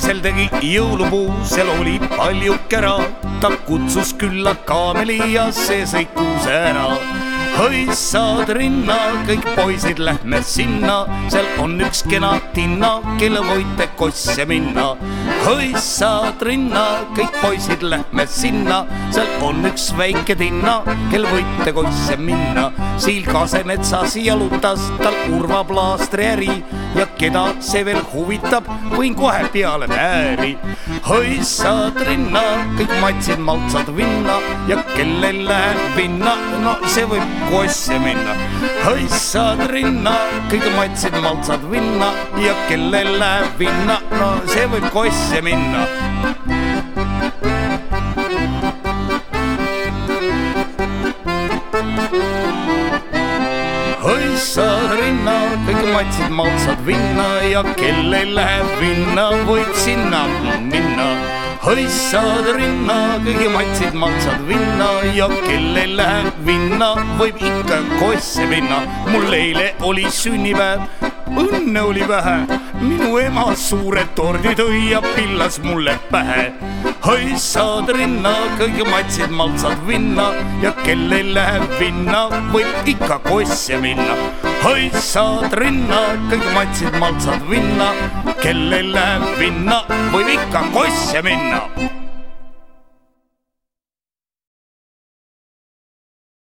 Joel tegi jõulupuu, seal oli palju kära, ta kutsus külla kaameli ja see sõi kuuse ära hõissad rinna, kõik poisid, lähme sinna, seal on üks kena tinna, kelle võite kosse minna. hõissad rinna, kõik poisid, lähme sinna, seal on üks väike tinna, kel võite kosse minna. Siil Kasemetsas jalutas tal Urva plaastri äri ja keda see veel huvitab, võin kohe peale määri. hõissad rinna, kõik matsid maltsad vinna ja kellel läheb vinna, no see võib kosse minna. hõissad rinna, kõik matsid maltsad vinna ja kellel läheb vinna, no see võib kosse minna. hõissad rinna, kõik matsid maltsad vinna ja kellel läheb vinna, võib sinna minna hõissad rinna, kõigi matsid maltsad vinna ja kellel läheb vinna, võib ikka kosse minna. mul eile oli sünnipäev, õnne oli vähe, minu ema suure tordi tõi ja pillas mulle pähe. hõissad rinna, kõigi matsid maltsad vinna ja kellel läheb vinna, võib ikka kosse minna. Hõissad rinna, kõik matsid maltsad vinna, kellel läheb vinna, võib ikka kosse minna